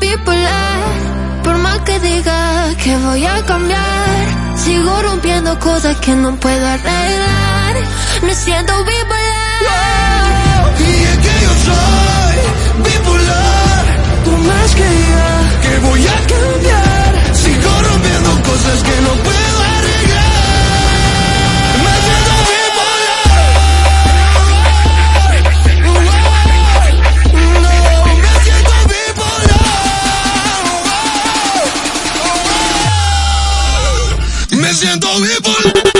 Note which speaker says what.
Speaker 1: bipolar. Por más que diga
Speaker 2: que voy a cambiar, sigo rompiendo cosas que no puedo arreglar. Me siento 先倒一杯